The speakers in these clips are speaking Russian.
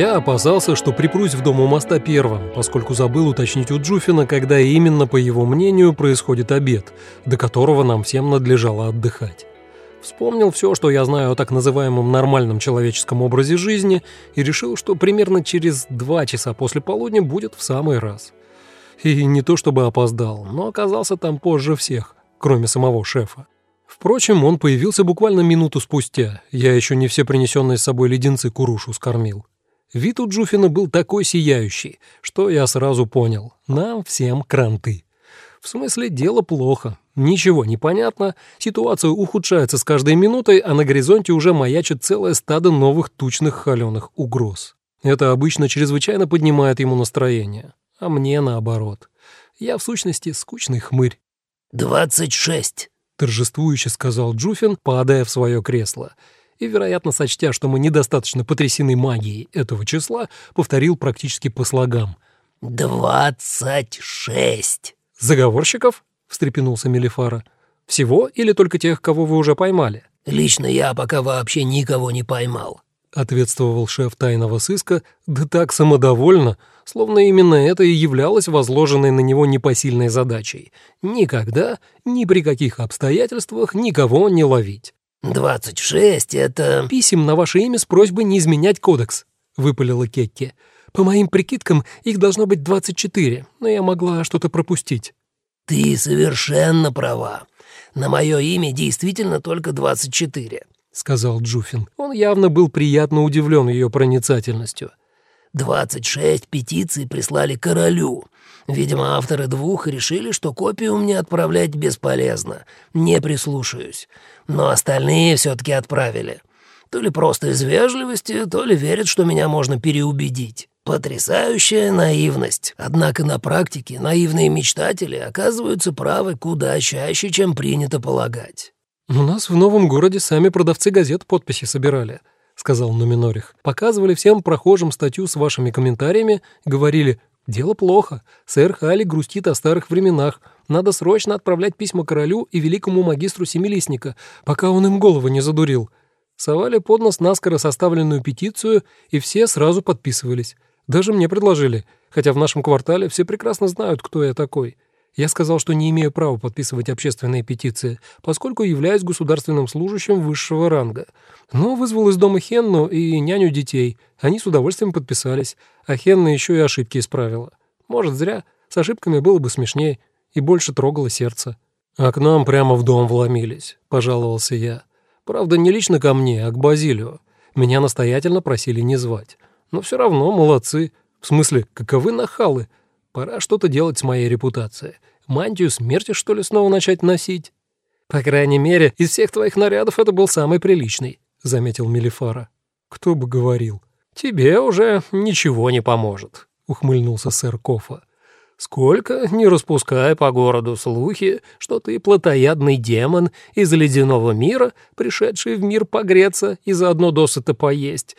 Я опасался, что припрусь в дом у моста первым, поскольку забыл уточнить у Джуфина, когда именно, по его мнению, происходит обед, до которого нам всем надлежало отдыхать. Вспомнил все, что я знаю о так называемом нормальном человеческом образе жизни, и решил, что примерно через два часа после полудня будет в самый раз. И не то чтобы опоздал, но оказался там позже всех, кроме самого шефа. Впрочем, он появился буквально минуту спустя. Я еще не все принесенные с собой леденцы Курушу скормил. Вид у Джуфина был такой сияющий, что я сразу понял. Нам всем кранты. В смысле, дело плохо. Ничего не понятно, ситуация ухудшается с каждой минутой, а на горизонте уже маячит целое стадо новых тучных холеных угроз. Это обычно чрезвычайно поднимает ему настроение, а мне наоборот. Я, в сущности, скучный хмырь. «Двадцать шесть», — торжествующе сказал Джуфин, падая в свое кресло. И, вероятно, сочтя, что мы недостаточно потрясены магией этого числа, повторил практически по слогам. «Двадцать шесть». «Заговорщиков?» — встрепенулся Мелифара. «Всего или только тех, кого вы уже поймали?» «Лично я пока вообще никого не поймал», — ответствовал шеф тайного сыска, да так самодовольно, словно именно это и являлось возложенной на него непосильной задачей. Никогда, ни при каких обстоятельствах никого не ловить. «Двадцать шесть — это...» «Писем на ваше имя с просьбой не изменять кодекс», — выпалила Кекки. По моим прикидкам, их должно быть 24, но я могла что-то пропустить». «Ты совершенно права. На мое имя действительно только 24», — сказал Джуфин. Он явно был приятно удивлен ее проницательностью. «Двадцать шесть петиций прислали королю. Видимо, авторы двух решили, что копию мне отправлять бесполезно. Не прислушаюсь. Но остальные все-таки отправили. То ли просто из вежливости, то ли верят, что меня можно переубедить. Потрясающая наивность. Однако на практике наивные мечтатели оказываются правы куда чаще, чем принято полагать. «У нас в новом городе сами продавцы газет подписи собирали», — сказал Нуминорих. «Показывали всем прохожим статью с вашими комментариями, говорили, дело плохо, сэр Хали грустит о старых временах, надо срочно отправлять письма королю и великому магистру Семилистника, пока он им голову не задурил». Совали под нос наскоро составленную петицию, и все сразу подписывались. Даже мне предложили, хотя в нашем квартале все прекрасно знают, кто я такой. Я сказал, что не имею права подписывать общественные петиции, поскольку являюсь государственным служащим высшего ранга. Но вызвал из дома Хенну и няню детей. Они с удовольствием подписались, а Хенна еще и ошибки исправила. Может, зря. С ошибками было бы смешнее и больше трогало сердце. «А к нам прямо в дом вломились», — пожаловался я. «Правда, не лично ко мне, а к Базилию. Меня настоятельно просили не звать. Но все равно молодцы. В смысле, каковы нахалы? Пора что-то делать с моей репутацией. Мантию смерти, что ли, снова начать носить? По крайней мере, из всех твоих нарядов это был самый приличный, заметил Мелифара. Кто бы говорил. Тебе уже ничего не поможет, ухмыльнулся сэр Кофа. Сколько, не распуская по городу слухи, что ты плотоядный демон из ледяного мира, пришедший в мир погреться и заодно досыта поесть,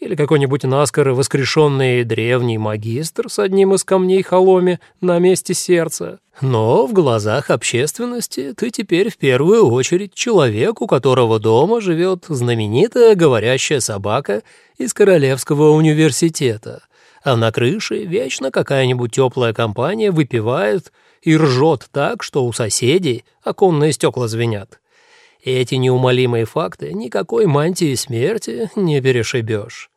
или какой-нибудь наскоро воскрешенный древний магистр с одним из камней холоме на месте сердца. Но в глазах общественности ты теперь в первую очередь человек, у которого дома живет знаменитая говорящая собака из Королевского университета, а на крыше вечно какая-нибудь теплая компания выпивает и ржет так, что у соседей оконные стекла звенят. Эти неумолимые факты никакой мантии смерти не перешибешь.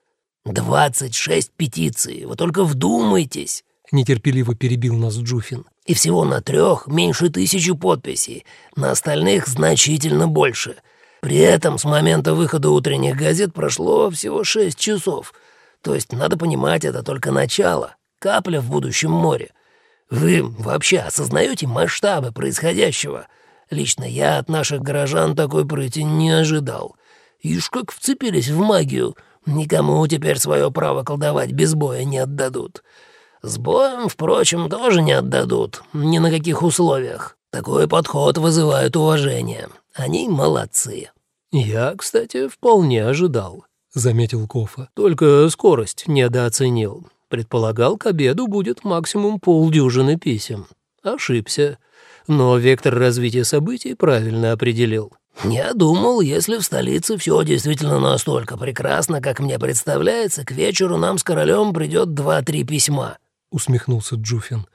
«Двадцать шесть петиций, вы только вдумайтесь!» — нетерпеливо перебил нас Джуфин. «И всего на трех меньше тысячи подписей, на остальных значительно больше. При этом с момента выхода утренних газет прошло всего шесть часов. То есть, надо понимать, это только начало, капля в будущем море. Вы вообще осознаете масштабы происходящего?» Лично я от наших горожан такой прыти не ожидал. Ишь как вцепились в магию. Никому теперь свое право колдовать без боя не отдадут. С боем, впрочем, тоже не отдадут. Ни на каких условиях. Такой подход вызывает уважение. Они молодцы. Я, кстати, вполне ожидал, заметил Кофа. Только скорость недооценил. Предполагал, к обеду будет максимум полдюжины писем. Ошибся но вектор развития событий правильно определил. «Я думал, если в столице все действительно настолько прекрасно, как мне представляется, к вечеру нам с королем придет два-три письма», — усмехнулся Джуфин.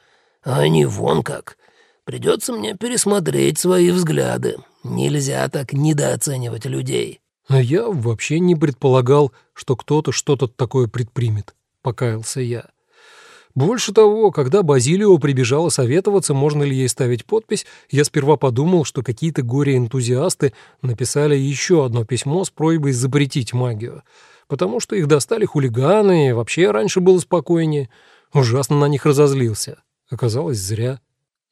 «А не вон как. Придется мне пересмотреть свои взгляды. Нельзя так недооценивать людей». «А я вообще не предполагал, что кто-то что-то такое предпримет», — покаялся я. Больше того, когда Базилио прибежала советоваться, можно ли ей ставить подпись, я сперва подумал, что какие-то горе-энтузиасты написали еще одно письмо с просьбой запретить магию, потому что их достали хулиганы, и вообще раньше было спокойнее. Ужасно на них разозлился. Оказалось, зря.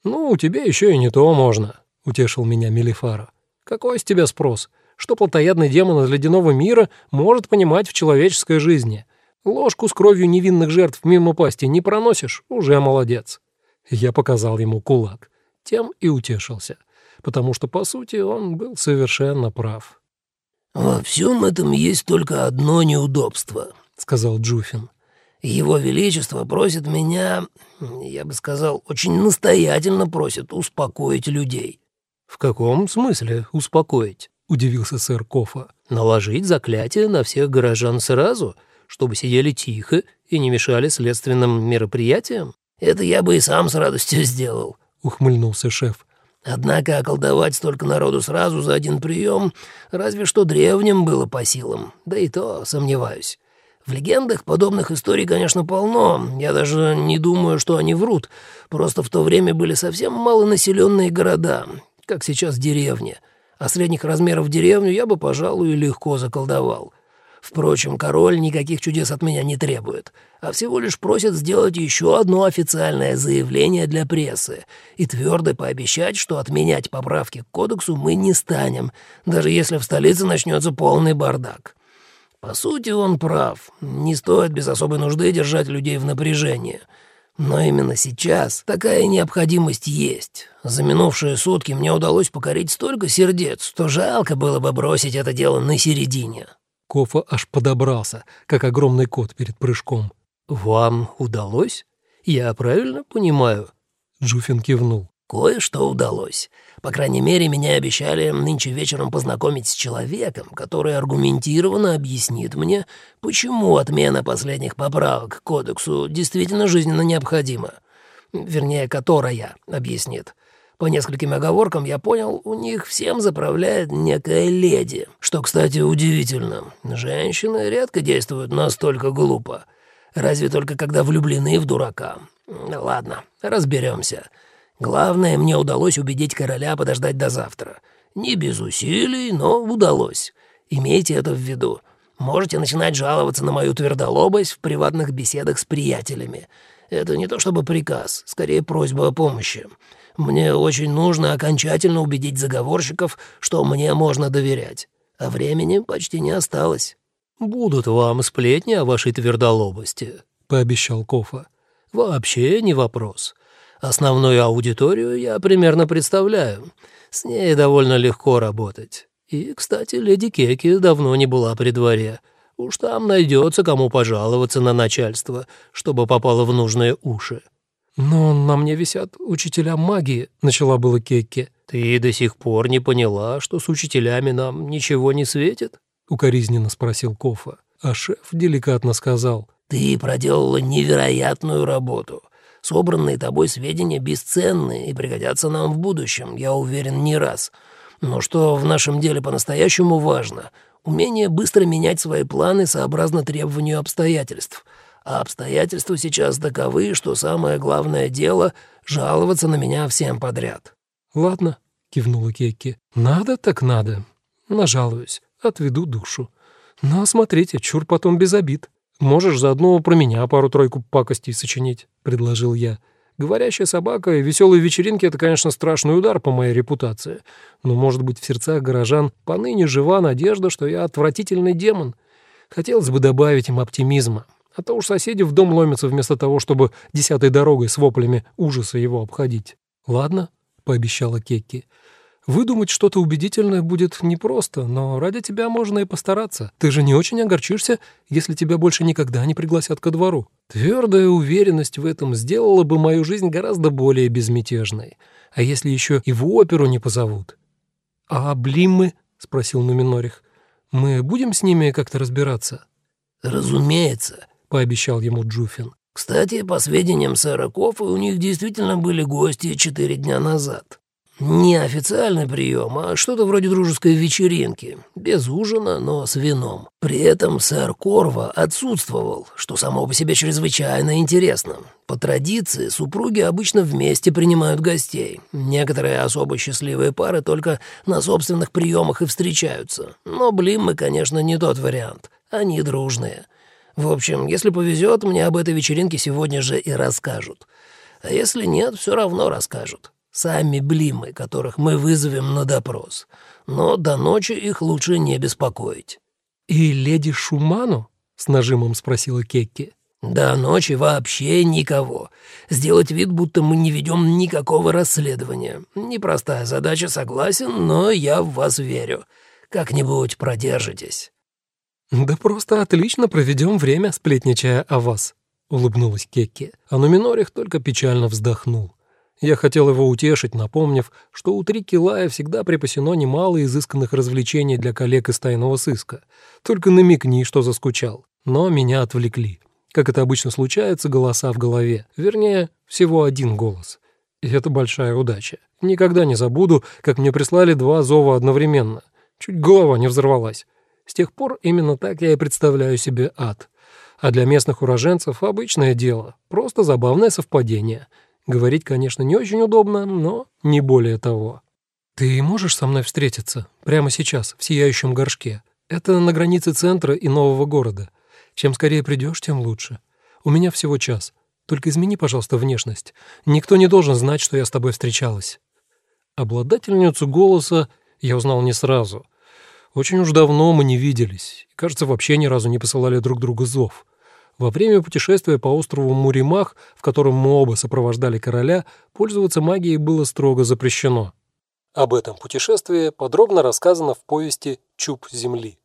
«Ну, у тебя еще и не то можно», — утешил меня Мелифара. «Какой с тебя спрос? Что плотоядный демон из ледяного мира может понимать в человеческой жизни?» Ложку с кровью невинных жертв мимо пасти не проносишь, уже молодец. Я показал ему кулак. Тем и утешился, потому что, по сути, он был совершенно прав. «Во всем этом есть только одно неудобство», — сказал Джуфин. «Его Величество просит меня, я бы сказал, очень настоятельно просит успокоить людей». «В каком смысле успокоить?» — удивился сэр Кофа. «Наложить заклятие на всех горожан сразу?» Чтобы сидели тихо и не мешали следственным мероприятиям?» «Это я бы и сам с радостью сделал», — ухмыльнулся шеф. «Однако околдовать столько народу сразу за один прием разве что древним было по силам, да и то сомневаюсь. В легендах подобных историй, конечно, полно. Я даже не думаю, что они врут. Просто в то время были совсем малонаселенные города, как сейчас деревни. А средних размеров деревню я бы, пожалуй, легко заколдовал. Впрочем, король никаких чудес от меня не требует, а всего лишь просит сделать еще одно официальное заявление для прессы и твердо пообещать, что отменять поправки к кодексу мы не станем, даже если в столице начнется полный бардак. По сути, он прав. Не стоит без особой нужды держать людей в напряжении. Но именно сейчас такая необходимость есть. За минувшие сутки мне удалось покорить столько сердец, что жалко было бы бросить это дело на середине. Кофа аж подобрался, как огромный кот перед прыжком. «Вам удалось? Я правильно понимаю?» Джуфин кивнул. «Кое-что удалось. По крайней мере, меня обещали нынче вечером познакомить с человеком, который аргументированно объяснит мне, почему отмена последних поправок к кодексу действительно жизненно необходима. Вернее, которая объяснит. По нескольким оговоркам я понял, у них всем заправляет некая леди. Что, кстати, удивительно. Женщины редко действуют настолько глупо. Разве только когда влюблены в дурака. Ладно, разберемся. Главное, мне удалось убедить короля подождать до завтра. Не без усилий, но удалось. Имейте это в виду. Можете начинать жаловаться на мою твердолобость в приватных беседах с приятелями. Это не то чтобы приказ, скорее просьба о помощи. Мне очень нужно окончательно убедить заговорщиков, что мне можно доверять. А времени почти не осталось». «Будут вам сплетни о вашей твердолобости», — пообещал Кофа. «Вообще не вопрос. Основную аудиторию я примерно представляю. С ней довольно легко работать. И, кстати, леди Кеки давно не была при дворе. Уж там найдется, кому пожаловаться на начальство, чтобы попало в нужные уши». «Но на мне висят учителя магии», — начала было Кекке. «Ты до сих пор не поняла, что с учителями нам ничего не светит?» — укоризненно спросил Кофа. А шеф деликатно сказал. «Ты проделала невероятную работу. Собранные тобой сведения бесценны и пригодятся нам в будущем, я уверен, не раз. Но что в нашем деле по-настоящему важно — умение быстро менять свои планы сообразно требованию обстоятельств» а обстоятельства сейчас таковы, что самое главное дело — жаловаться на меня всем подряд». «Ладно», — кивнула Кекки, — «надо так надо. Нажалуюсь, отведу душу. Но смотрите, чур потом без обид. Можешь заодно про меня пару-тройку пакостей сочинить», — предложил я. Говорящая собака и веселые вечеринки — это, конечно, страшный удар по моей репутации. Но, может быть, в сердцах горожан поныне жива надежда, что я отвратительный демон. Хотелось бы добавить им оптимизма. А то уж соседи в дом ломятся вместо того, чтобы десятой дорогой с воплями ужаса его обходить. «Ладно», — пообещала Кекки. «Выдумать что-то убедительное будет непросто, но ради тебя можно и постараться. Ты же не очень огорчишься, если тебя больше никогда не пригласят ко двору. Твердая уверенность в этом сделала бы мою жизнь гораздо более безмятежной. А если еще и в оперу не позовут?» «А блиммы?» спросил Нуминорих. «Мы будем с ними как-то разбираться?» «Разумеется», — пообещал ему Джуфин. «Кстати, по сведениям сэра Кофа, у них действительно были гости четыре дня назад. Не официальный прием, а что-то вроде дружеской вечеринки, без ужина, но с вином. При этом сэр Корва отсутствовал, что само по себе чрезвычайно интересно. По традиции супруги обычно вместе принимают гостей. Некоторые особо счастливые пары только на собственных приемах и встречаются. Но Блиммы, конечно, не тот вариант. Они дружные. В общем, если повезет, мне об этой вечеринке сегодня же и расскажут. А если нет, все равно расскажут сами блимы, которых мы вызовем на допрос. Но до ночи их лучше не беспокоить». «И леди Шуману?» — с нажимом спросила Кекки. «До ночи вообще никого. Сделать вид, будто мы не ведем никакого расследования. Непростая задача, согласен, но я в вас верю. Как-нибудь продержитесь». «Да просто отлично проведем время, сплетничая о вас», — улыбнулась Кекки. А Нуминорих только печально вздохнул. Я хотел его утешить, напомнив, что у Трики Лая всегда припасено немало изысканных развлечений для коллег из тайного сыска. Только намекни, что заскучал. Но меня отвлекли. Как это обычно случается, голоса в голове. Вернее, всего один голос. И это большая удача. Никогда не забуду, как мне прислали два зова одновременно. Чуть голова не взорвалась. С тех пор именно так я и представляю себе ад. А для местных уроженцев обычное дело. Просто забавное совпадение — Говорить, конечно, не очень удобно, но не более того. «Ты можешь со мной встретиться? Прямо сейчас, в сияющем горшке. Это на границе центра и нового города. Чем скорее придешь, тем лучше. У меня всего час. Только измени, пожалуйста, внешность. Никто не должен знать, что я с тобой встречалась». Обладательницу голоса я узнал не сразу. Очень уж давно мы не виделись. Кажется, вообще ни разу не посылали друг другу зов. Во время путешествия по острову Муримах, в котором мы оба сопровождали короля, пользоваться магией было строго запрещено. Об этом путешествии подробно рассказано в повести «Чуб земли».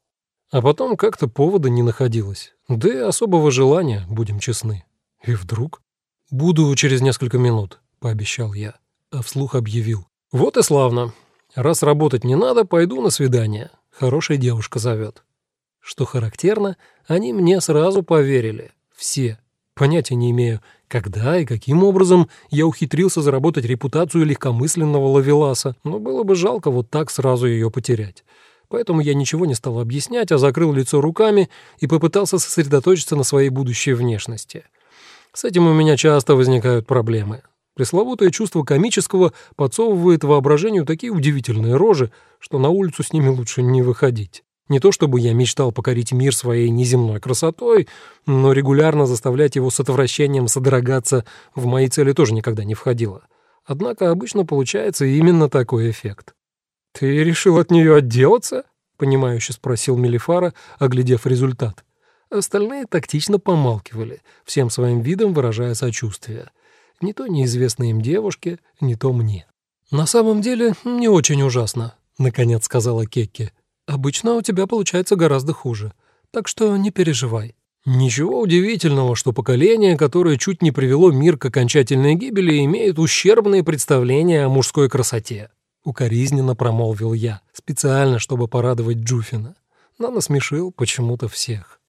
А потом как-то повода не находилось. Да и особого желания, будем честны. И вдруг... «Буду через несколько минут», — пообещал я, а вслух объявил. «Вот и славно. Раз работать не надо, пойду на свидание. Хорошая девушка зовет». Что характерно, они мне сразу поверили. Все. Понятия не имею, когда и каким образом я ухитрился заработать репутацию легкомысленного лавеласа, но было бы жалко вот так сразу ее потерять. Поэтому я ничего не стал объяснять, а закрыл лицо руками и попытался сосредоточиться на своей будущей внешности. С этим у меня часто возникают проблемы. Пресловутое чувство комического подсовывает воображению такие удивительные рожи, что на улицу с ними лучше не выходить. Не то чтобы я мечтал покорить мир своей неземной красотой, но регулярно заставлять его с отвращением содрогаться в мои цели тоже никогда не входило. Однако обычно получается именно такой эффект. «Ты решил от нее отделаться?» — понимающе спросил Мелифара, оглядев результат. Остальные тактично помалкивали, всем своим видом выражая сочувствие. Не то неизвестной им девушке, не то мне. «На самом деле не очень ужасно», — наконец сказала Кекки. Обычно у тебя получается гораздо хуже, так что не переживай». Ничего удивительного, что поколение, которое чуть не привело мир к окончательной гибели, имеет ущербные представления о мужской красоте. Укоризненно промолвил я, специально, чтобы порадовать Джуфина. Но насмешил почему-то всех.